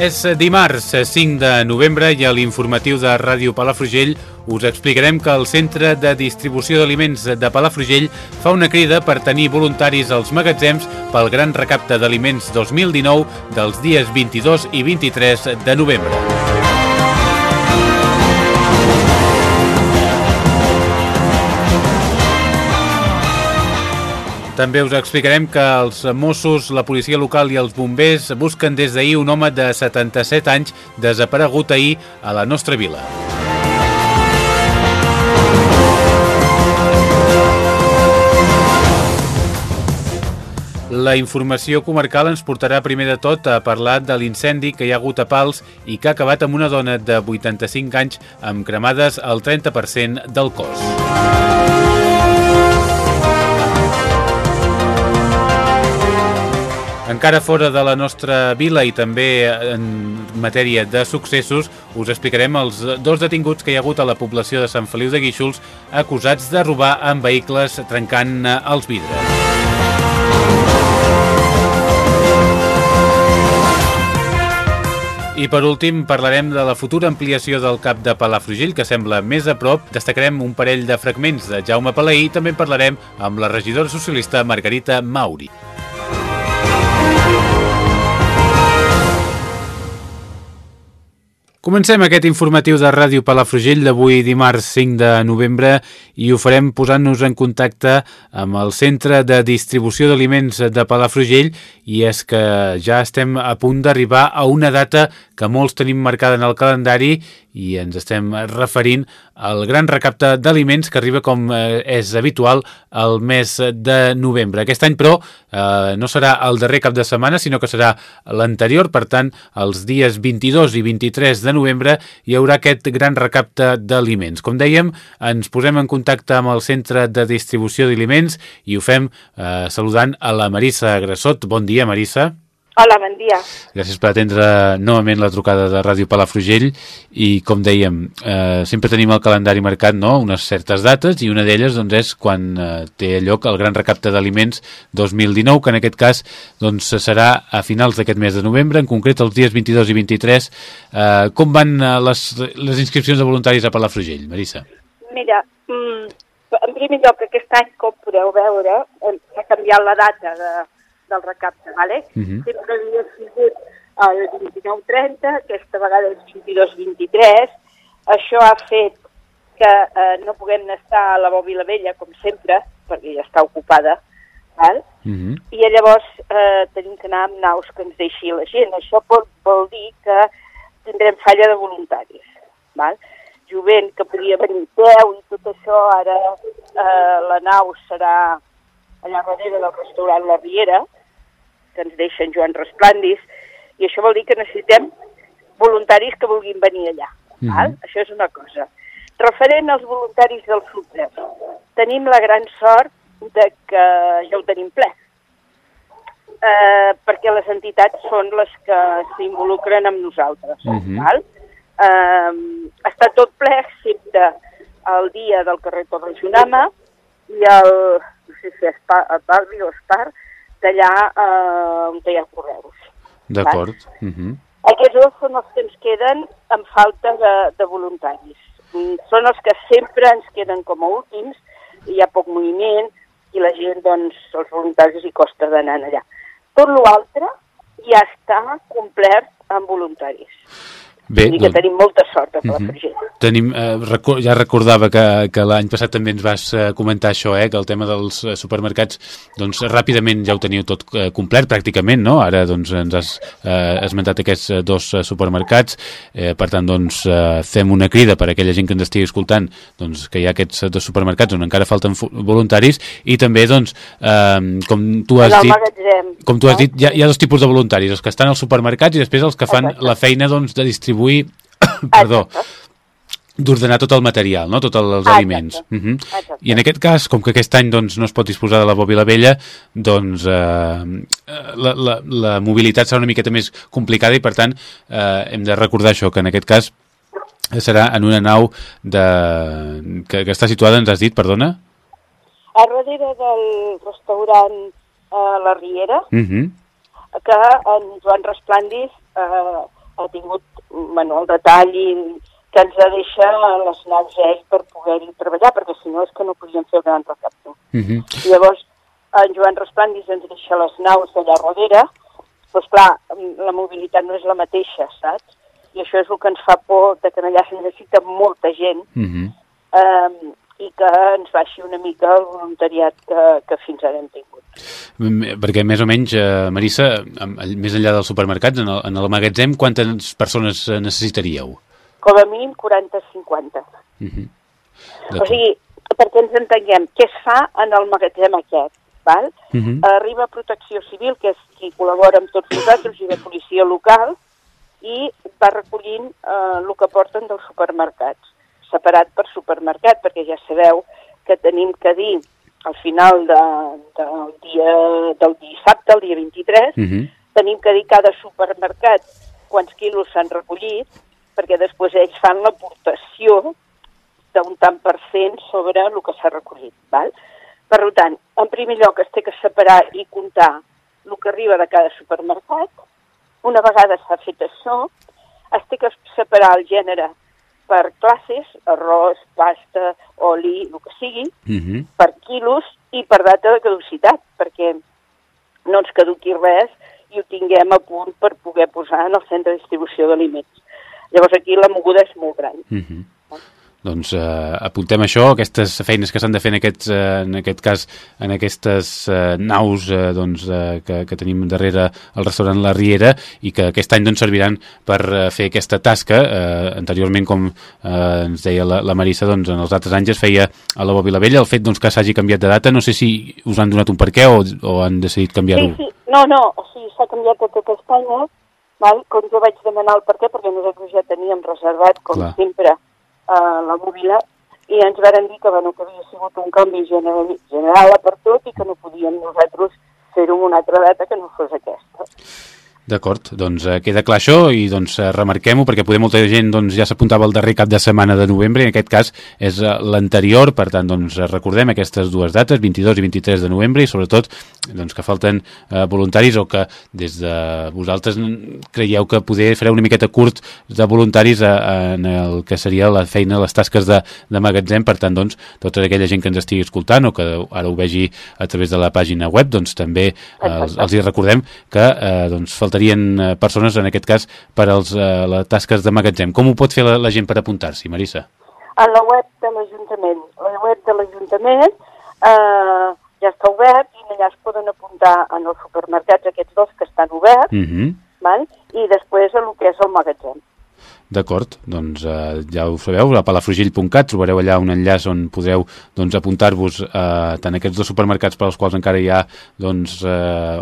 És dimarts 5 de novembre i a l'informatiu de Ràdio Palafrugell us explicarem que el Centre de Distribució d'Aliments de Palafrugell fa una crida per tenir voluntaris als magatzems pel gran recapte d'aliments 2019 dels dies 22 i 23 de novembre. També us explicarem que els Mossos, la policia local i els bombers busquen des d'ahir un home de 77 anys desaparegut ahir a la nostra vila. La informació comarcal ens portarà primer de tot a parlar de l'incendi que hi ha hagut a Pals i que ha acabat amb una dona de 85 anys amb cremades al 30% del cos. Encara fora de la nostra vila i també en matèria de successos, us explicarem els dos detinguts que hi ha hagut a la població de Sant Feliu de Guíxols acusats de robar amb vehicles trencant els vidres. I per últim parlarem de la futura ampliació del cap de Palafrugell que sembla més a prop. Destacarem un parell de fragments de Jaume Palaí i també parlarem amb la regidora socialista Margarita Mauri. Comencem aquest informatiu de Ràdio Palafrugell d'avui dimarts 5 de novembre i ho farem posant-nos en contacte amb el Centre de Distribució d'Aliments de Palafrugell i és que ja estem a punt d'arribar a una data que molts tenim marcada en el calendari i ens estem referint al gran recapte d'aliments que arriba com eh, és habitual al mes de novembre. Aquest any, però, eh, no serà el darrer cap de setmana, sinó que serà l'anterior, per tant, els dies 22 i 23 de novembre hi haurà aquest gran recapte d'aliments. Com dèiem, ens posem en contacte amb el Centre de Distribució d'Aliments i ho fem eh, saludant a la Marissa Grassot. Bon dia, Marissa. Hola, bon dia. Gràcies per atendre novament la trucada de Ràdio Palafrugell i, com dèiem, eh, sempre tenim el calendari marcat, no?, unes certes dates i una d'elles doncs, és quan eh, té lloc el gran recapte d'aliments 2019, que en aquest cas doncs, serà a finals d'aquest mes de novembre, en concret els dies 22 i 23. Eh, com van eh, les, les inscripcions de voluntaris a Palafrugell, Marissa? Mira, mm, en primer lloc, aquest any, com podeu veure, s'ha canviat la data de, del recapte, ¿vale? Uh -huh. Sempre havia sigut el 29-30, aquesta vegada és 22-23. Això ha fet que eh, no puguem estar a la Bòbila Vella, com sempre, perquè ja està ocupada, val? Uh -huh. i llavors eh, tenim que anar amb naus que ens deixi la gent. Això pot, vol dir que tindrem falla de voluntaris. Val? Jovent que podia venir peu i tot això, ara eh, la nau serà allà darrere del restaurant La Riera, que ens deixen Joan Resplandis, i això vol dir que necessitem voluntaris que vulguin venir allà. Mm -hmm. val? Això és una cosa. Referent als voluntaris del FUCRE, tenim la gran sort de que ja ho tenim ple, eh, perquè les entitats són les que s'involucren amb nosaltres. Mm -hmm. val? Eh, està tot ple, excepte el dia del carrer Torre Junama i el, no sé si és el barri o Espar, d'allà eh, on hi ha correus. D'acord. Uh -huh. Aquests dos són els que ens queden amb falta de, de voluntaris. Mm, són els que sempre ens queden com a últims, hi ha poc moviment i la gent, doncs, els voluntaris hi costa d'anar allà. Tot l'altre ja està complert amb voluntaris. Bé, dir que doncs... tenim molta sort a Palafrugell. Uh -huh. Tenim, eh, ja recordava que, que l'any passat també ens vas eh, comentar això, eh, que el tema dels eh, supermercats, doncs ràpidament ja ho teniu tot eh, complet pràcticament, no? Ara doncs ens has eh, esmentat aquests eh, dos eh, supermercats, eh, per tant doncs eh, fem una crida per a aquella gent que ens estigui escoltant, doncs que hi ha aquests dos supermercats on encara falten voluntaris i també doncs eh, com tu has dit, com tu has dit, hi ha, hi ha dos tipus de voluntaris, els que estan als supermercats i després els que fan Exacte. la feina doncs de distribuir distribuir, perdó, d'ordenar tot el material, no? tots els ah, aliments. Uh -huh. I en aquest cas, com que aquest any doncs, no es pot disposar de la bòbila vella, doncs eh, la, la, la mobilitat serà una miqueta més complicada i per tant eh, hem de recordar això, que en aquest cas serà en una nau de... que, que està situada, ens has dit, perdona? A darrere del restaurant eh, La Riera, uh -huh. que en Joan Resplandis eh, ha tingut bueno, el detall i que ens deixa les naus ell per poder-hi treballar, perquè si no és que no podíem fer el gran recapte. Uh mhm. -huh. Llavors en Joan Resplandis ens deixa les naus allà darrere, doncs clar, la mobilitat no és la mateixa, saps? I això és el que ens fa por, de que allà se necessita molta gent, uh -huh. um, i que ens baixi una mica el voluntariat que, que fins ara hem tingut. Perquè més o menys, eh, Marissa, més enllà dels supermercats, en el, en el magatzem, quantes persones eh, necessitaríeu? Com a mínim 40-50. Uh -huh. O sigui, perquè ens entenguem, què es fa en el magatzem aquest? Val? Uh -huh. Arriba Protecció Civil, que és qui col·labora amb tots nosaltres, i la policia local, i va recollint eh, el que porten dels supermercats, separat per supermercat, perquè ja sabeu que tenim que dir al final de, del, dia, del dissabte, el dia 23, uh -huh. tenim que dir cada supermercat quants quilos s'han recollit, perquè després ells fan l'aportació d'un tant per cent sobre el que s'ha recollit. Val? Per tant, en primer lloc es té que separar i comptar el que arriba de cada supermercat. Una vegada s'ha fet això, es té que separar el gènere per classes, arròs, pasta, oli, el que sigui, uh mhm. -huh. per quilos i per data de caducitat, perquè no ens caduqui res i ho tinguem a punt per poder posar en el centre de distribució d'aliments. Llavors aquí la moguda és molt gran. Uh mhm. -huh. Doncs eh, apuntem això, aquestes feines que s'han de fer en, aquests, eh, en aquest cas, en aquestes eh, naus eh, doncs, eh, que, que tenim darrere el restaurant La Riera i que aquest any doncs, serviran per eh, fer aquesta tasca. Eh, anteriorment, com eh, ens deia la, la Marissa, doncs, en els altres anys es feia a la Bòbila Vella. El fet doncs, que s'hagi canviat de data, no sé si us han donat un per què o, o han decidit canviar-ho. Sí, sí. No, no, o sigui, s'ha canviat a tot Espanya, val? com jo vaig demanar el per què, perquè nosaltres ja teníem reservat, com Clar. sempre, eh, la mòbila i ens varen dir que, bueno, que havia sigut un canvi general, general per tot i que no podíem nosaltres fer-ho en una altra data que no fos aquesta. D'acord, doncs eh, queda clar això i doncs eh, remarquem-ho perquè poder molta gent doncs, ja s'apuntava el darrer cap de setmana de novembre i en aquest cas és eh, l'anterior, per tant doncs, recordem aquestes dues dates, 22 i 23 de novembre i sobretot doncs, que falten eh, voluntaris o que des de vosaltres creieu que poder fareu una miqueta curt de voluntaris a, en el que seria la feina, les tasques de, de magatzem, per tant doncs tota aquella gent que ens estigui escoltant o que ara ho vegi a través de la pàgina web, doncs també eh, els, els hi recordem que eh, doncs, faltaria serien eh, persones, en aquest cas, per als eh, les tasques de magatzem. Com ho pot fer la, la gent per apuntar-s'hi, Marissa? A la web de l'Ajuntament. La web de l'Ajuntament eh, ja està obert i allà es poden apuntar en els supermercats aquests dos que estan oberts, uh mhm. -huh. val? i després a el que és el magatzem. D'acord, doncs eh, ja ho sabeu, a palafrugell.cat trobareu allà un enllaç on podreu doncs, apuntar-vos eh, tant aquests dos supermercats per als quals encara hi ha doncs, eh,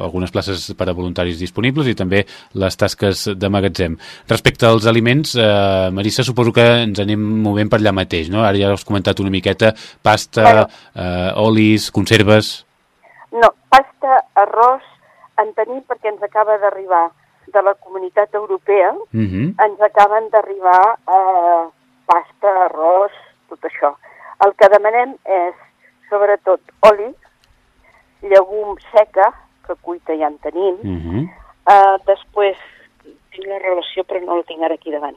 algunes places per a voluntaris disponibles i també les tasques de magatzem. Respecte als aliments, eh, Marissa, suposo que ens anem movent per allà mateix, no? Ara ja has comentat una miqueta, pasta, bueno. eh, olis, conserves... No, pasta, arròs, en tenim perquè ens acaba d'arribar de la comunitat europea uh mhm. -huh. ens acaben d'arribar eh, pasta, arròs, tot això. El que demanem és, sobretot, oli, llegum seca, que cuita ja en tenim, uh mhm. -huh. eh, després, tinc la relació però no la tinc ara aquí davant,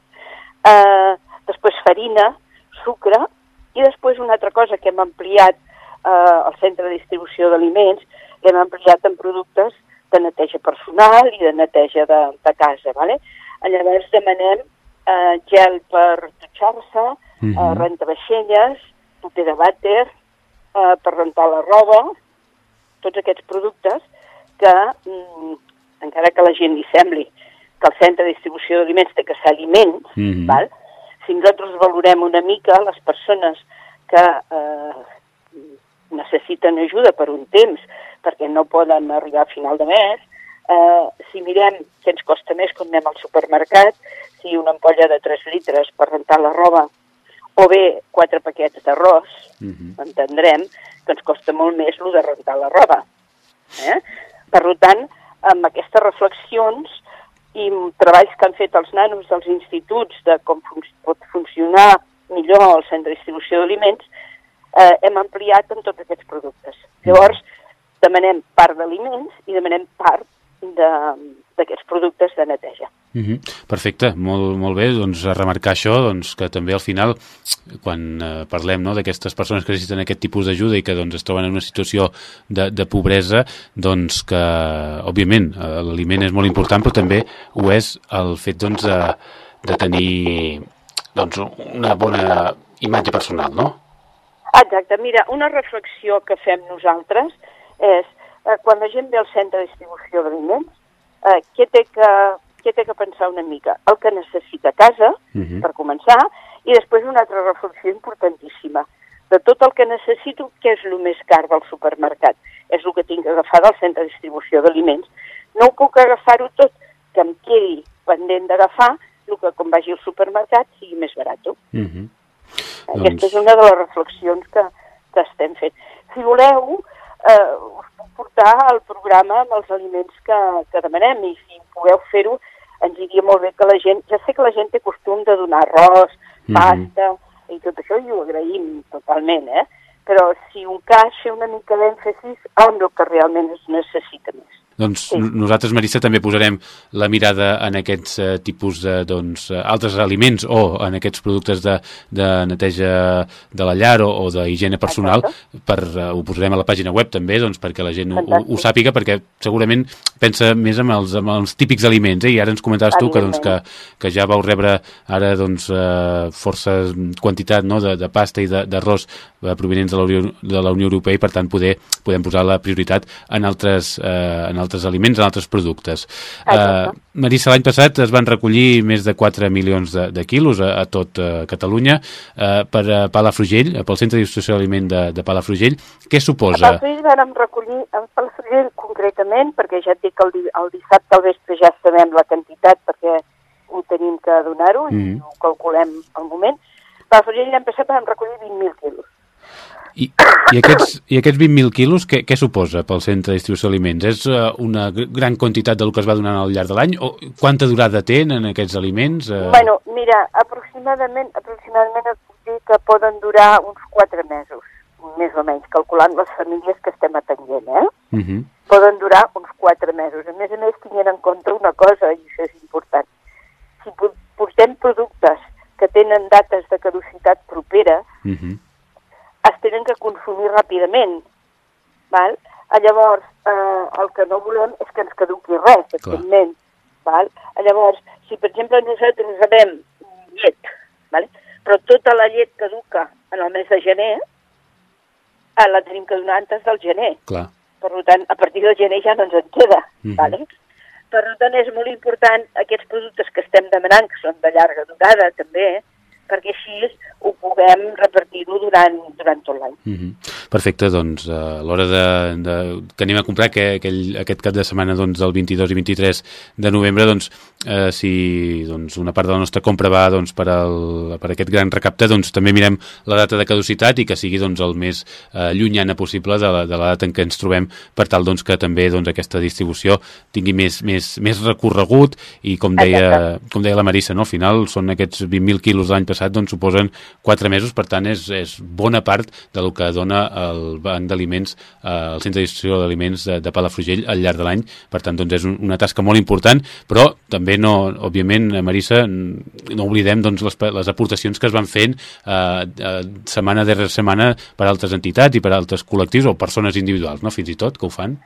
eh, després farina, sucre, i després una altra cosa que hem ampliat eh, al centre de distribució d'aliments, hem ampliat en productes de neteja personal i de neteja de, de casa. ¿vale? Llavors demanem eh, gel per dutxar-se, uh -huh. eh, rentavaixelles, paper de vàter, eh, per rentar la roba, tots aquests productes que, mm, encara que la gent li sembli que el centre de distribució d'aliments té que ser aliments, uh -huh. val? si nosaltres valorem una mica les persones que eh, necessiten ajuda per un temps perquè no poden arribar a final de mes, eh, si mirem què ens costa més quan anem al supermercat, si una ampolla de 3 litres per rentar la roba o bé quatre paquets d'arròs, uh -huh. entendrem que ens costa molt més el de rentar la roba. Eh? Per tant, amb aquestes reflexions i treballs que han fet els nanos dels instituts de com fun pot funcionar millor el centre de distribució d'aliments, eh, hem ampliat en tots aquests productes. Llavors, demanem part d'aliments i demanem part d'aquests productes de neteja. Uh mhm. -huh. Perfecte, molt, molt bé, doncs a remarcar això, doncs que també al final, quan eh, parlem no, d'aquestes persones que necessiten aquest tipus d'ajuda i que doncs, es troben en una situació de, de pobresa, doncs que, òbviament, eh, l'aliment és molt important, però també ho és el fet doncs, de, de tenir doncs, una bona imatge personal, no? Exacte, mira, una reflexió que fem nosaltres és eh, quan la gent ve al centre de distribució d'aliments, eh, què, té que, què té que pensar una mica? El que necessita a casa, uh mhm. -huh. per començar, i després una altra reflexió importantíssima. De tot el que necessito, què és el més car del supermercat? És el que tinc que agafar del centre de distribució d'aliments. No ho puc agafar-ho tot, que em quedi pendent d'agafar el que quan vagi al supermercat sigui més barat. Uh mhm. -huh. Aquesta doncs... és una de les reflexions que, que estem fent. Si voleu, eh, us portar el programa amb els aliments que, que demanem i si podeu fer-ho ens diria molt bé que la gent, ja sé que la gent té costum de donar arròs, mhm. pasta mm -hmm. i tot això i ho agraïm totalment, eh? però si un cas fer una mica d'èmfasis amb el que realment es necessita més. Doncs sí. nosaltres, Marissa, també posarem la mirada en aquests uh, tipus de doncs, uh, altres aliments o en aquests productes de, de neteja de la llar o, o d'higiene personal, Exacte. per, uh, ho posarem a la pàgina web també, doncs, perquè la gent ho, ho sàpiga, perquè segurament pensa més en els, en els típics aliments, eh? i ara ens comentaves tu que, doncs, que, que ja vau rebre ara doncs, uh, força quantitat no? de, de pasta i d'arròs provenents de la, Unió, de la Unió Europea i per tant poder, podem posar la prioritat en altres, uh, en altres altres aliments, en altres productes. Uh, Marissa, l'any passat es van recollir més de 4 milions de, de quilos a, a tot uh, Catalunya uh, per uh, Palafrugell, pel Centre de Distribució d'Aliment de, de Palafrugell. Què suposa? A Palafrugell vam recollir, a Palafrugell concretament, perquè ja et dic que el, el dissabte al vespre ja sabem la quantitat perquè ho tenim que donar-ho mm. i ho calculem al moment. A Palafrugell l'any passat vam recollir 20.000 quilos. I, i aquests, i aquests 20.000 quilos, què, què suposa pel centre de distribució d'aliments? És uh, una gran quantitat del que es va donar al llarg de l'any? O quanta durada tenen aquests aliments? Uh... Bueno, mira, aproximadament, aproximadament et puc dir que poden durar uns 4 mesos, més o menys, calculant les famílies que estem atenent, eh? Uh mhm. -huh. Poden durar uns 4 mesos. A més a més, tinguent en compte una cosa, i això és important. Si portem productes que tenen dates de caducitat properes, uh mhm. -huh es tenen que consumir ràpidament. Val? Llavors, eh, el que no volem és que ens caduqui res, evidentment. Val? Llavors, si per exemple nosaltres rebem llet, val? però tota la llet caduca en el mes de gener, eh, la tenim que donar antes del gener. Clar. Per tant, a partir del gener ja no ens en queda. Mm -hmm. vale? Per tant, és molt important aquests productes que estem demanant, que són de llarga durada també, perquè així ho puguem repartir-ho durant, durant tot l'any. Mm -hmm. Perfecte, doncs a l'hora de, de, que anem a comprar que, aquell, aquest cap de setmana doncs, del 22 i 23 de novembre, doncs, eh, si doncs, una part de la nostra compra va doncs, per, al, per aquest gran recapte, doncs també mirem la data de caducitat i que sigui doncs, el més eh, llunyana possible de la, de la data en què ens trobem per tal doncs, que també doncs, aquesta distribució tingui més, més, més recorregut i com deia, com deia la Marissa, no? al final són aquests 20.000 quilos l'any passat doncs, suposen 4 mesos, per tant és, és bona part del que dona el banc d'aliments, eh, el centre de distribució d'aliments de, de Palafrugell al llarg de l'any, per tant doncs és un, una tasca molt important, però també no, òbviament, Marissa, no oblidem doncs, les, les aportacions que es van fent eh, eh, setmana darrere setmana per altres entitats i per altres col·lectius o persones individuals, no? fins i tot, que ho fan.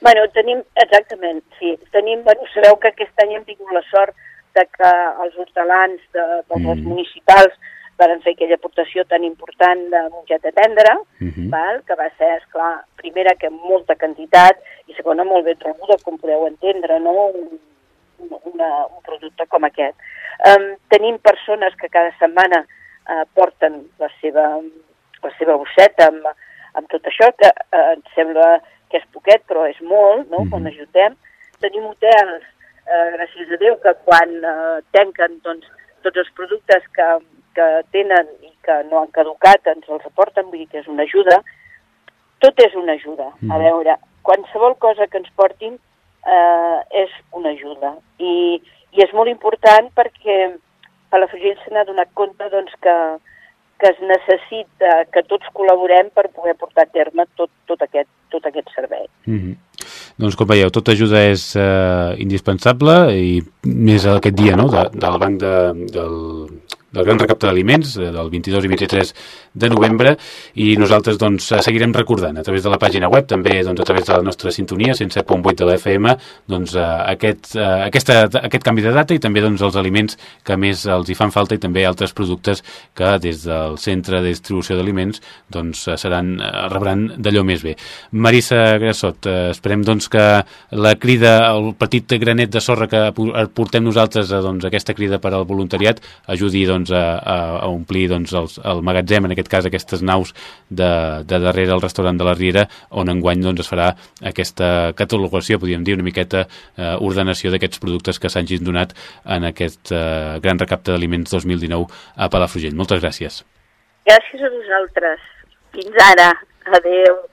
Bueno, tenim, exactament, sí. Tenim, bueno, sabeu que aquest any hem tingut la sort de que els hortelans de, dels mm. municipals van fer aquella aportació tan important de mongeta tendra, uh mhm. -huh. val? que va ser, esclar, primera que molta quantitat i segona molt ben rebuda, com podeu entendre, no? un, una, un producte com aquest. Um, tenim persones que cada setmana uh, porten la seva, la seva bosseta amb, amb tot això, que uh, em sembla que és poquet, però és molt, no?, mm -hmm. quan ajudem. Tenim hotels, uh, gràcies a Déu, que quan uh, tanquen doncs, tots els productes que, que tenen i que no han caducat ens els aporten, vull dir que és una ajuda. Tot és una ajuda. Mm. A veure, qualsevol cosa que ens portin eh, és una ajuda. I, I és molt important perquè Palafrugell se n'ha donat compte doncs, que, que es necessita que tots col·laborem per poder portar a terme tot, tot, aquest, tot aquest servei. Mm -hmm. Doncs com veieu, tota ajuda és eh, indispensable i més aquest dia no? de, del banc de, del, del Gran Recapte d'Aliments eh, del 22 i 23 de novembre i nosaltres doncs seguirem recordant a través de la pàgina web, també doncs, a través de la nostra sintonia 107.8 de la FM doncs, eh, aquest, eh, aquesta, aquest canvi de data i també doncs, els aliments que més els hi fan falta i també altres productes que des del centre de distribució d'aliments doncs, seran, rebran d'allò més bé. Marissa Grassot, esperem doncs, que la crida, el petit granet de sorra que portem nosaltres doncs, aquesta crida per al voluntariat ajudi doncs, doncs, a, a, a omplir doncs, els, el magatzem, en aquest cas aquestes naus de, de darrere el restaurant de la Riera, on enguany doncs, es farà aquesta catalogació, podríem dir, una miqueta eh, ordenació d'aquests productes que s'hagin donat en aquest eh, gran recapte d'aliments 2019 a Palafrugell. Moltes gràcies. Gràcies a vosaltres. Fins ara. Adeu.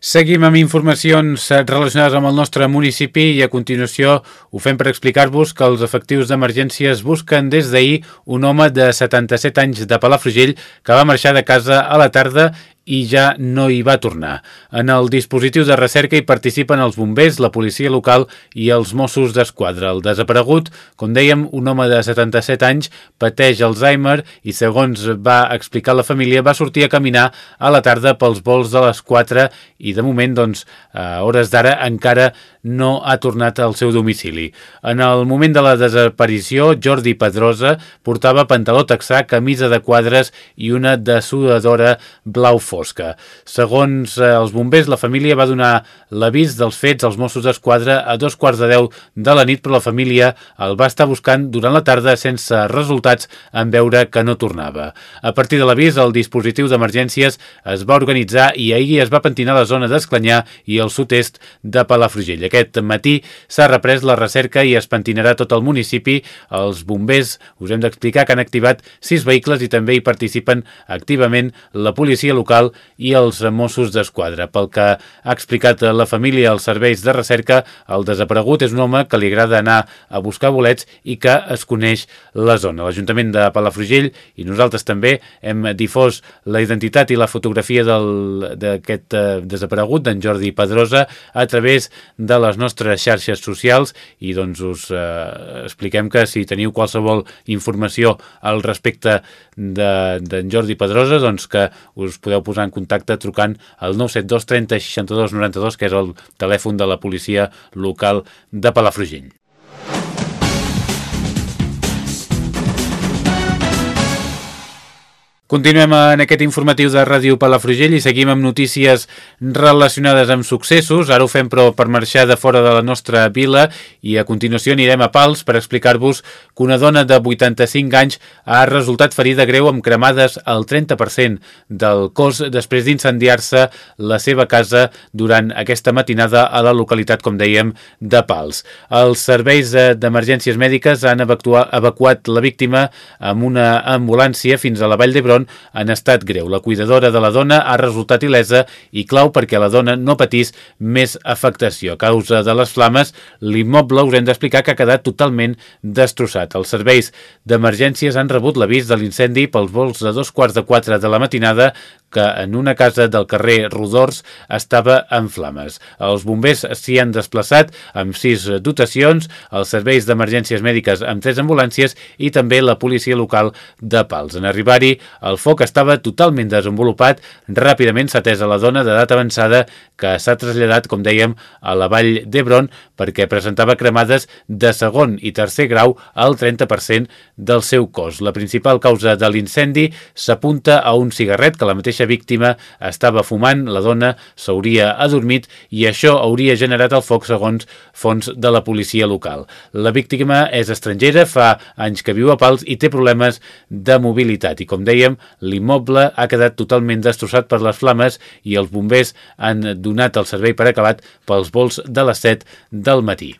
Seguim amb informacions eh, relacionades amb el nostre municipi i a continuació ho fem per explicar-vos que els efectius d'emergències busquen des d'ahir un home de 77 anys de Palafrugell que va marxar de casa a la tarda i ja no hi va tornar. En el dispositiu de recerca hi participen els bombers, la policia local i els Mossos d'Esquadra. El desaparegut, com dèiem, un home de 77 anys, pateix Alzheimer i, segons va explicar la família, va sortir a caminar a la tarda pels vols de les 4 i, de moment, doncs, a hores d'ara encara no ha tornat al seu domicili. En el moment de la desaparició, Jordi Pedrosa portava pantaló texà, camisa de quadres i una dessuadora blau fosca. Segons eh, els bombers, la família va donar l'avís dels fets als Mossos d'Esquadra a dos quarts de deu de la nit, però la família el va estar buscant durant la tarda sense resultats en veure que no tornava. A partir de l'avís, el dispositiu d'emergències es va organitzar i ahir es va pentinar la zona d'Esclanyà i el sud-est de Palafrugell. Aquest matí s'ha reprès la recerca i es pentinarà tot el municipi. Els bombers, us hem d'explicar que han activat sis vehicles i també hi participen activament la policia local i els Mossos d'Esquadra. Pel que ha explicat la família als serveis de recerca, el desaparegut és un home que li agrada anar a buscar bolets i que es coneix la zona. L'Ajuntament de Palafrugell i nosaltres també hem difós la identitat i la fotografia d'aquest eh, desaparegut, d'en Jordi Pedrosa, a través de les nostres xarxes socials i doncs us eh, expliquem que si teniu qualsevol informació al respecte d'en de, Jordi Pedrosa, doncs que us podeu posar en contacte trucant al 972 30 62 92, que és el telèfon de la policia local de Palafrugell. Continuem en aquest informatiu de Ràdio Palafrugell i seguim amb notícies relacionades amb successos. Ara ho fem però per marxar de fora de la nostra vila i a continuació anirem a Pals per explicar-vos que una dona de 85 anys ha resultat ferida greu amb cremades al 30% del cos després d'incendiar-se la seva casa durant aquesta matinada a la localitat, com dèiem, de Pals. Els serveis d'emergències mèdiques han evacuat la víctima amb una ambulància fins a la Vall d'Hebron León en estat greu. La cuidadora de la dona ha resultat il·lesa i clau perquè la dona no patís més afectació. A causa de les flames, l'immoble us hem d'explicar que ha quedat totalment destrossat. Els serveis d'emergències han rebut l'avís de l'incendi pels vols de dos quarts de quatre de la matinada que en una casa del carrer Rodors estava en flames. Els bombers s'hi han desplaçat amb sis dotacions, els serveis d'emergències mèdiques amb tres ambulàncies i també la policia local de Pals. En arribar-hi, el foc estava totalment desenvolupat, ràpidament s'ha atès a la dona d'edat avançada que s'ha traslladat, com dèiem, a la vall d'Hebron perquè presentava cremades de segon i tercer grau al 30% del seu cos. La principal causa de l'incendi s'apunta a un cigarret que la mateixa víctima estava fumant, la dona s'hauria adormit i això hauria generat el foc segons fons de la policia local. La víctima és estrangera, fa anys que viu a Pals i té problemes de mobilitat i com dèiem, l'immoble ha quedat totalment destrossat per les flames i els bombers han donat el servei per acabat pels vols de les 7 del matí.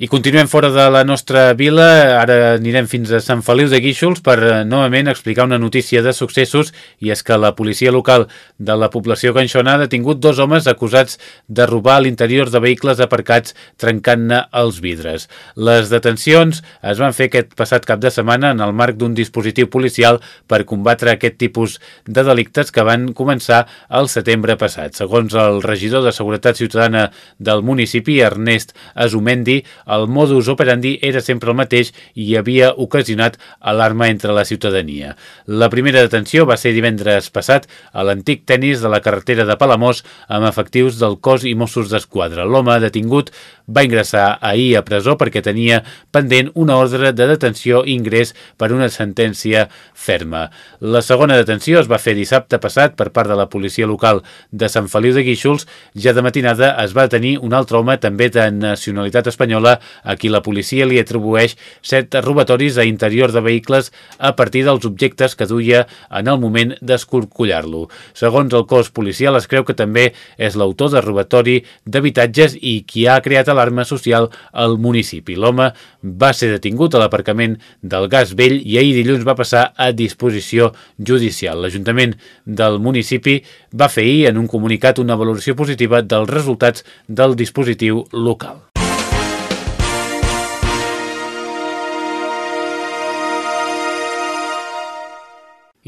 I continuem fora de la nostra vila, ara anirem fins a Sant Feliu de Guíxols per eh, novament explicar una notícia de successos i és que la policia local de la població canxona ha detingut dos homes acusats de robar a l'interior de vehicles aparcats trencant-ne els vidres. Les detencions es van fer aquest passat cap de setmana en el marc d'un dispositiu policial per combatre aquest tipus de delictes que van començar el setembre passat. Segons el regidor de Seguretat Ciutadana del municipi, Ernest Azumendi, el modus operandi era sempre el mateix i havia ocasionat alarma entre la ciutadania. La primera detenció va ser divendres passat a l'antic tennis de la carretera de Palamós amb efectius del cos i Mossos d'Esquadra. L'home detingut va ingressar ahir a presó perquè tenia pendent una ordre de detenció i ingrés per una sentència ferma. La segona detenció es va fer dissabte passat per part de la policia local de Sant Feliu de Guíxols. Ja de matinada es va tenir un altre home també de nacionalitat espanyola a qui la policia li atribueix set robatoris a interior de vehicles a partir dels objectes que duia en el moment d'escorcollar-lo. Segons el cos policial, es creu que també és l'autor de robatori d'habitatges i qui ha creat alarma social al municipi. L'home va ser detingut a l'aparcament del Gas Vell i ahir dilluns va passar a disposició judicial. L'Ajuntament del municipi va fer ahir en un comunicat una valoració positiva dels resultats del dispositiu local.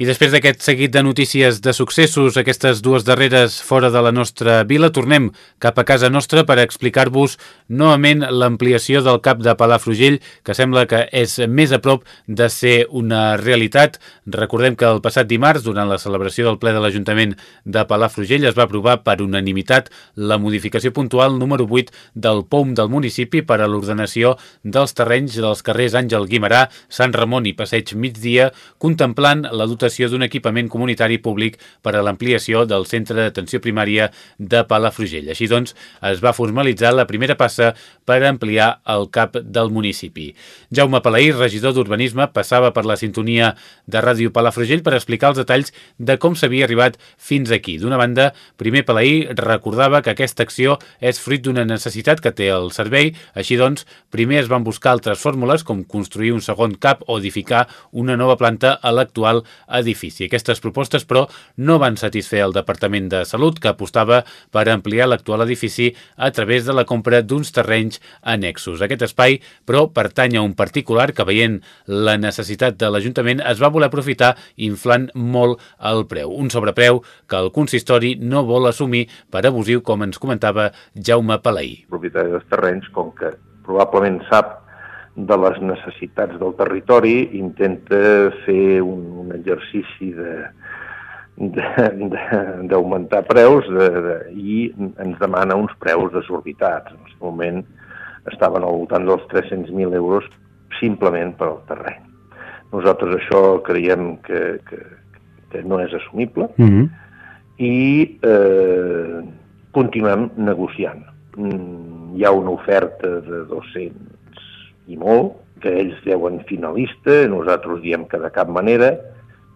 I després d'aquest seguit de notícies de successos, aquestes dues darreres fora de la nostra vila, tornem cap a casa nostra per explicar-vos novament l'ampliació del cap de Palafrugell, que sembla que és més a prop de ser una realitat. Recordem que el passat dimarts, durant la celebració del ple de l'Ajuntament de Palafrugell, es va aprovar per unanimitat la modificació puntual número 8 del POM del municipi per a l'ordenació dels terrenys dels carrers Àngel Guimarà, Sant Ramon i Passeig Migdia, contemplant la dotació dotació d'un equipament comunitari públic per a l'ampliació del centre d'atenció primària de Palafrugell. Així doncs, es va formalitzar la primera passa per ampliar el CAP del municipi. Jaume Palaí, regidor d'Urbanisme, passava per la sintonia de Ràdio Palafrugell per explicar els detalls de com s'havia arribat fins aquí. D'una banda, primer Palaí recordava que aquesta acció és fruit d'una necessitat que té el servei, així doncs, primer es van buscar altres fórmules com construir un segon CAP o edificar una nova planta a l'actual edifici. Aquestes propostes, però, no van satisfer el Departament de Salut, que apostava per ampliar l'actual edifici a través de la compra d'uns terrenys annexos. Aquest espai, però, pertany a un particular que, veient la necessitat de l'Ajuntament, es va voler aprofitar inflant molt el preu. Un sobrepreu que el consistori no vol assumir per abusiu, com ens comentava Jaume Palaí. El propietari dels terrenys, com que probablement sap de les necessitats del territori, intenta fer un, un exercici de d'augmentar preus de, de, i ens demana uns preus desorbitats. En aquest moment estaven al voltant dels 300.000 euros simplement per al terreny. Nosaltres això creiem que, que, que no és assumible mm -hmm. i eh, continuem negociant. Mm, hi ha una oferta de 200 i molt, que ells deuen finalista, nosaltres diem que de cap manera,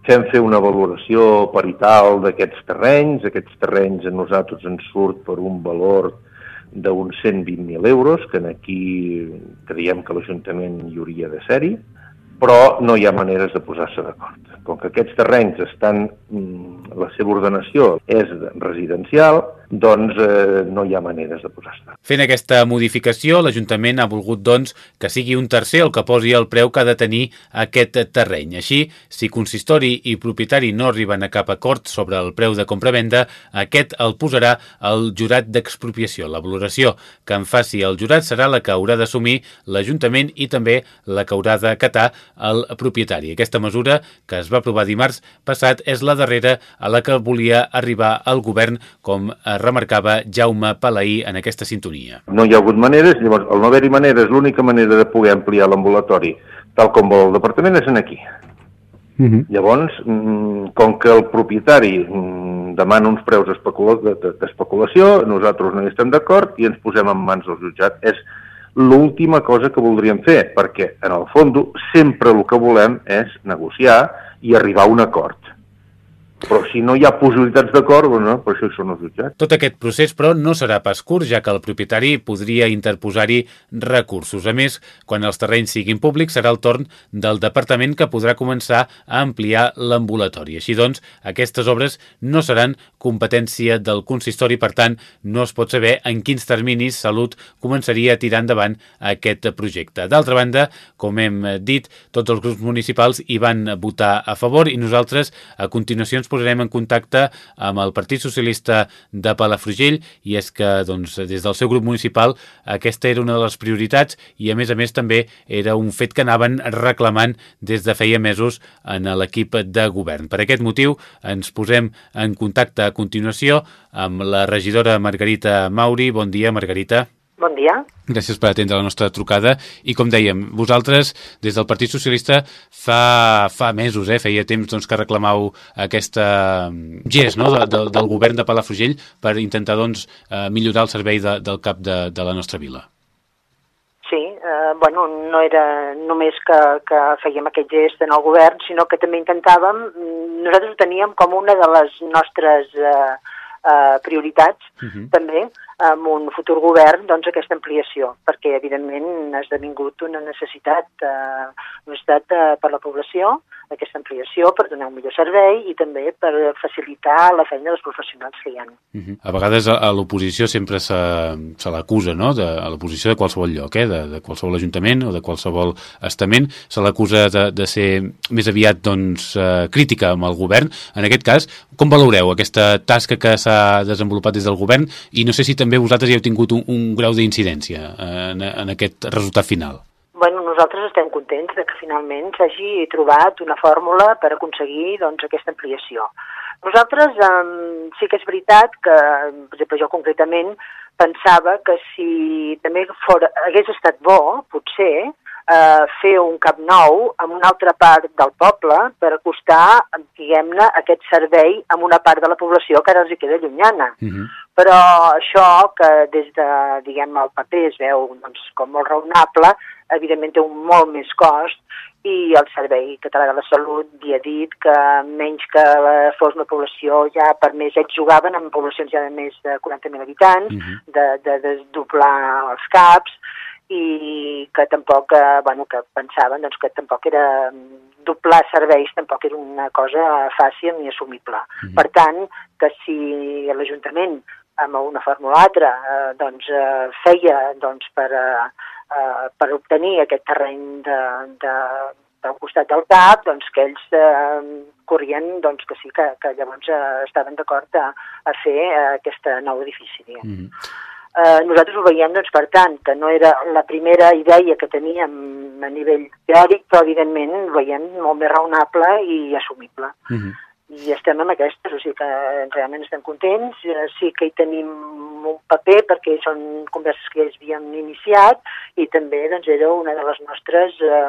fem fer una valoració parital d'aquests terrenys, aquests terrenys a nosaltres ens surt per un valor d'uns 120.000 euros, que aquí creiem que l'Ajuntament hi hauria de ser-hi, però no hi ha maneres de posar-se d'acord. Com que aquests terrenys estan, mm, la seva ordenació és residencial, doncs eh, no hi ha maneres de posar-se. Fent aquesta modificació, l'Ajuntament ha volgut doncs, que sigui un tercer el que posi el preu que ha de tenir aquest terreny. Així, si consistori i propietari no arriben a cap acord sobre el preu de compra-venda, aquest el posarà el jurat d'expropiació. La valoració que en faci el jurat serà la que haurà d'assumir l'Ajuntament i també la que haurà d'acatar el propietari. Aquesta mesura, que es va aprovar dimarts passat, és la darrera a la que volia arribar el govern, com remarcava Jaume Palaí en aquesta sintonia. No hi ha hagut maneres, llavors el no haver-hi maneres, l'única manera de poder ampliar l'ambulatori tal com vol el departament és en aquí. Uh mhm. -huh. Llavors, mm, com que el propietari mm, demana uns preus d'especulació, nosaltres no hi estem d'acord i ens posem en mans del jutjat. És l'última cosa que voldríem fer, perquè en el fons sempre el que volem és negociar i arribar a un acord. Però si no hi ha possibilitats d'acord, bueno, per això són els jutjats. Tot aquest procés, però, no serà pas curt, ja que el propietari podria interposar-hi recursos. A més, quan els terrenys siguin públics, serà el torn del departament que podrà començar a ampliar l'ambulatori. Així doncs, aquestes obres no seran competència del consistori, per tant, no es pot saber en quins terminis Salut començaria a tirar endavant aquest projecte. D'altra banda, com hem dit, tots els grups municipals hi van votar a favor i nosaltres, a continuació, ens posarem en contacte amb el Partit Socialista de Palafrugell i és que doncs, des del seu grup municipal aquesta era una de les prioritats i a més a més també era un fet que anaven reclamant des de feia mesos en l'equip de govern. Per aquest motiu ens posem en contacte a continuació amb la regidora Margarita Mauri. Bon dia, Margarita. Bon dia. Gràcies per atendre la nostra trucada. I com dèiem, vosaltres, des del Partit Socialista, fa, fa mesos, eh, feia temps doncs, que reclamau aquesta mm, gest no, de, de, del govern de Palafrugell per intentar doncs, eh, millorar el servei de, del cap de, de la nostra vila. Sí, eh, bueno, no era només que, que fèiem aquest gest en el govern, sinó que també intentàvem, mm, nosaltres ho teníem com una de les nostres eh, eh, prioritats, uh mhm. -huh. també, amb un futur govern doncs, aquesta ampliació, perquè evidentment ha esdevingut una necessitat, eh, una necessitat eh, per la població, aquesta ampliació per donar un millor servei i també per facilitar la feina dels professionals que hi ha. Uh -huh. A vegades a, a l'oposició sempre se, se l'acusa, no?, de, a l'oposició de qualsevol lloc, eh?, de, de qualsevol ajuntament o de qualsevol estament, se l'acusa de, de ser més aviat, doncs, eh, crítica amb el govern. En aquest cas, com valoreu aquesta tasca que s'ha desenvolupat des del govern i no sé si també vosaltres hi heu tingut un, un grau d'incidència en, en aquest resultat final. Bueno, nosaltres estem contents de que finalment s'hagi trobat una fórmula per aconseguir doncs, aquesta ampliació. Nosaltres eh, sí que és veritat que, per exemple, jo concretament pensava que si també fora, hagués estat bo, potser, eh, fer un cap nou en una altra part del poble per acostar, diguem-ne, aquest servei a una part de la població que ara els hi queda llunyana. Uh mhm. -huh. Però això, que des de, diguem el paper es veu doncs, com molt raonable, evidentment té un molt més cost i el Servei Català de la Salut havia dit que menys que fos una població ja per més ells jugaven amb poblacions ja de més de 40.000 habitants, uh mhm. -huh. de, de, de doblar els CAPs, i que tampoc, eh, bueno, que pensaven doncs, que tampoc era doblar serveis tampoc era una cosa fàcil ni assumible. Mm -hmm. Per tant, que si l'Ajuntament amb una forma o altra eh, doncs, eh, feia doncs, per, eh, eh, per obtenir aquest terreny de, de, del costat del CAP, doncs que ells eh, corrien doncs, que sí, que, que llavors eh, estaven d'acord a, a fer eh, aquest nou edifici. Diguem. Mm -hmm eh, nosaltres ho veiem, doncs, per tant, que no era la primera idea que teníem a nivell teòric, però evidentment ho veiem molt més raonable i assumible. Uh mhm. I estem amb aquestes, o sigui que realment estem contents, eh, sí que hi tenim un paper perquè són converses que ja havíem iniciat i també doncs, era una de les nostres eh,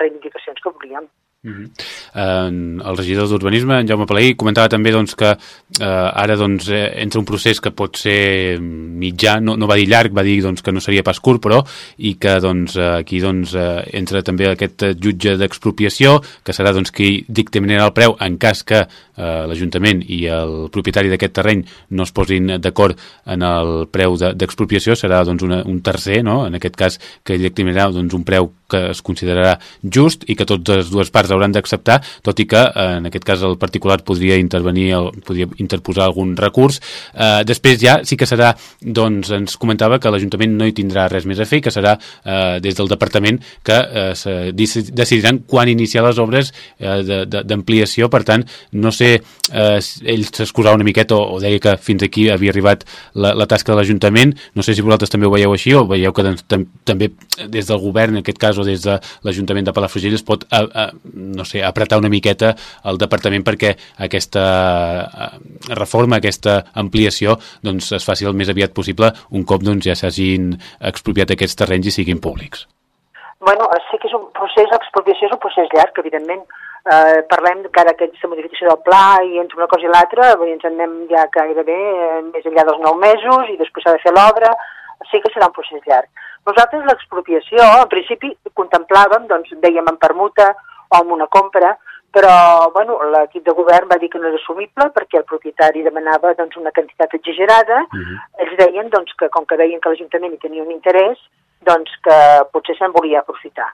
reivindicacions que volíem. Uh -huh. eh, el regidor d'Urbanisme, en Jaume Palaí, comentava també doncs, que eh, ara doncs, eh, entra un procés que pot ser mitjà, no, no va dir llarg, va dir doncs, que no seria pas curt, però i que doncs, aquí doncs, eh, entra també aquest jutge d'expropiació, que serà doncs, qui dictaminarà el preu en cas que eh, l'Ajuntament i el propietari d'aquest terreny no es posin d'acord en el preu d'expropiació, de, serà doncs, una, un tercer, no? en aquest cas, que dictaminarà doncs, un preu que es considerarà just i que totes les dues parts hauran d'acceptar, tot i que en aquest cas el particular podria intervenir, podria interposar algun recurs. Eh, després ja sí que serà, doncs ens comentava que l'Ajuntament no hi tindrà res més a fer i que serà eh, des del Departament que eh, decidiran quan iniciar les obres eh, d'ampliació, per tant, no sé, eh, ell s'excusava una miqueta o, o deia que fins aquí havia arribat la, la tasca de l'Ajuntament, no sé si vosaltres també ho veieu així o veieu que doncs, tam també des del govern, en aquest cas, o des de l'Ajuntament de Palafrugell es pot, a, a, no sé, apretar una miqueta el Departament perquè aquesta reforma, aquesta ampliació doncs, es faci el més aviat possible un cop doncs, ja s'hagin expropiat aquests terrenys i siguin públics. Bueno, sí que és un procés, l'expropiació és un procés llarg, evidentment. Eh, parlem que ara aquesta modificació del pla i entre una cosa i l'altra, ens en anem ja gairebé eh, més enllà dels nou mesos i després s'ha de fer l'obra, sí que serà un procés llarg. Nosaltres l'expropiació, en principi, contemplàvem, doncs, dèiem en permuta o en una compra, però bueno, l'equip de govern va dir que no era assumible perquè el propietari demanava doncs, una quantitat exagerada. Uh -huh. Ells deien doncs, que com que veien que l'Ajuntament hi tenia un interès, doncs que potser se'n volia aprofitar.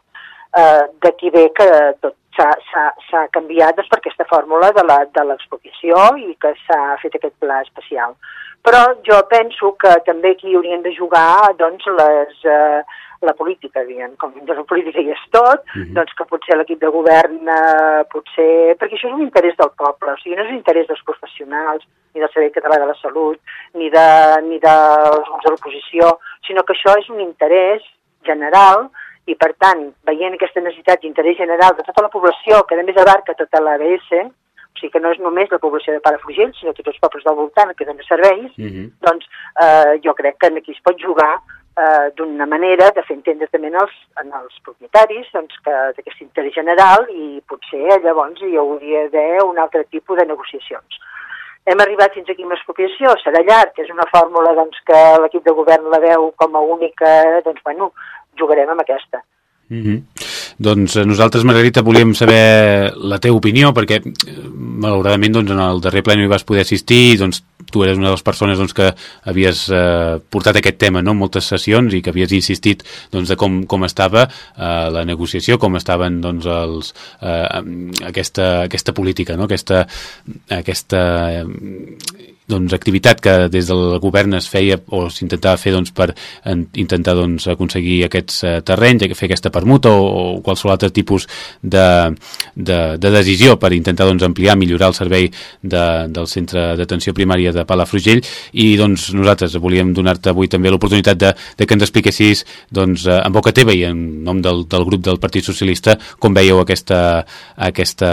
Uh, D'aquí ve que tot s'ha canviat doncs, per aquesta fórmula de l'expropiació i que s'ha fet aquest pla especial. Però jo penso que també aquí haurien de jugar doncs, les, uh, la política, diguem, com que la política hi és tot, mhm. -huh. doncs que potser l'equip de govern, eh, potser... Perquè això és un interès del poble, o sigui, no és un interès dels professionals, ni del Servei Català de la Salut, ni, de, ni grups de l'oposició, sinó que això és un interès general i, per tant, veient aquesta necessitat d'interès general de tota la població, que a més abarca tota l'ABS, o sigui que no és només la població de Palafrugell, sinó tots els pobles del voltant que donen serveis, uh mhm. -huh. doncs eh, jo crec que aquí es pot jugar eh, d'una manera de fer entendre també als, als propietaris doncs, que d'aquest interès general i potser llavors hi hauria d'haver un altre tipus de negociacions. Hem arribat fins aquí amb l'expropiació, serà llarg, és una fórmula doncs, que l'equip de govern la veu com a única, doncs bueno, jugarem amb aquesta. Mm -hmm. Doncs eh, nosaltres, Margarita, volíem saber la teva opinió, perquè eh, malauradament doncs, en el darrer ple no hi vas poder assistir, doncs tu eres una de les persones doncs, que havies eh, portat aquest tema no? en moltes sessions i que havies insistit doncs, de com, com estava eh, la negociació, com estaven doncs, els, eh, aquesta, aquesta política, no? aquesta, aquesta doncs, activitat que des del govern es feia o s'intentava fer doncs, per en, intentar doncs, aconseguir aquests uh, terrenys, fer aquesta permuta o, o qualsevol altre tipus de, de, de decisió per intentar doncs, ampliar, millorar el servei de, del centre d'atenció primària de Palafrugell. I doncs, nosaltres volíem donar-te avui també l'oportunitat de, de que ens expliquessis doncs, uh, en boca teva i en nom del, del grup del Partit Socialista com veieu aquesta, aquesta,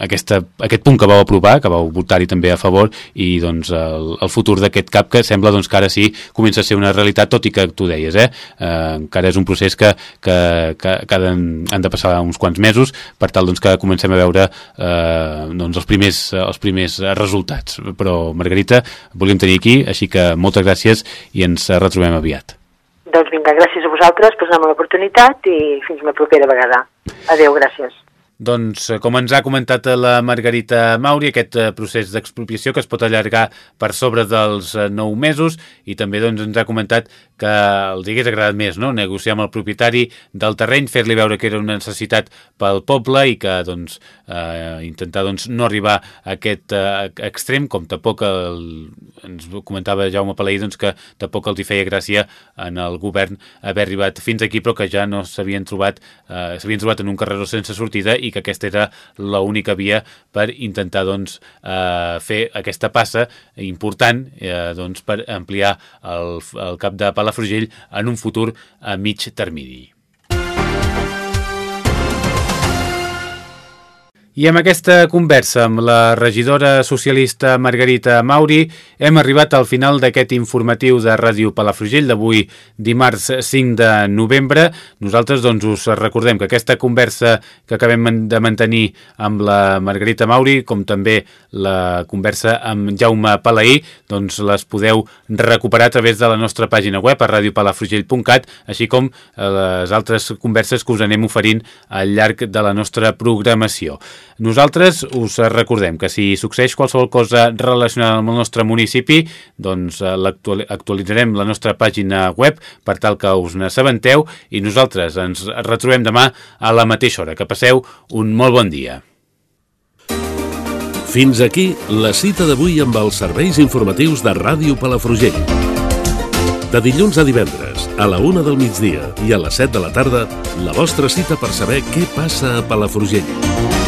aquesta, aquest punt que vau aprovar, que vau votar-hi també a favor i doncs doncs, el, el futur d'aquest CAP que sembla doncs, que ara sí comença a ser una realitat, tot i que tu deies, eh? eh encara és un procés que, que, que, que han, de passar uns quants mesos per tal doncs, que comencem a veure eh, doncs, els, primers, els primers resultats. Però, Margarita, volíem tenir aquí, així que moltes gràcies i ens retrobem aviat. Doncs vinga, gràcies a vosaltres per donar l'oportunitat i fins la propera vegada. Adéu, gràcies. Doncs, eh, com ens ha comentat la Margarita Mauri, aquest eh, procés d'expropiació que es pot allargar per sobre dels eh, nou mesos i també doncs, ens ha comentat que els hagués agradat més no? negociar amb el propietari del terreny, fer-li veure que era una necessitat pel poble i que doncs, eh, intentar doncs, no arribar a aquest eh, extrem, com tampoc el, ens comentava Jaume Palaí doncs, que tampoc els hi feia gràcia en el govern haver arribat fins aquí però que ja no s'havien trobat eh, s'havien trobat en un carreró sense sortida i que aquesta era l'única via per intentar doncs, eh, fer aquesta passa important eh, doncs, per ampliar el, el cap de Palafrugell en un futur a mig termini. I amb aquesta conversa amb la regidora socialista Margarita Mauri hem arribat al final d'aquest informatiu de Ràdio Palafrugell d'avui dimarts 5 de novembre. Nosaltres doncs us recordem que aquesta conversa que acabem de mantenir amb la Margarita Mauri com també la conversa amb Jaume Palaí doncs les podeu recuperar a través de la nostra pàgina web a radiopalafrugell.cat així com les altres converses que us anem oferint al llarg de la nostra programació. Nosaltres us recordem que si succeeix qualsevol cosa relacionada amb el nostre municipi, doncs eh, actualitzarem la nostra pàgina web per tal que us n'assabenteu i nosaltres ens retrobem demà a la mateixa hora. Que passeu un molt bon dia. Fins aquí la cita d'avui amb els serveis informatius de Ràdio Palafrugell. De dilluns a divendres, a la una del migdia i a les 7 de la tarda, la vostra cita per saber què passa a Palafrugell.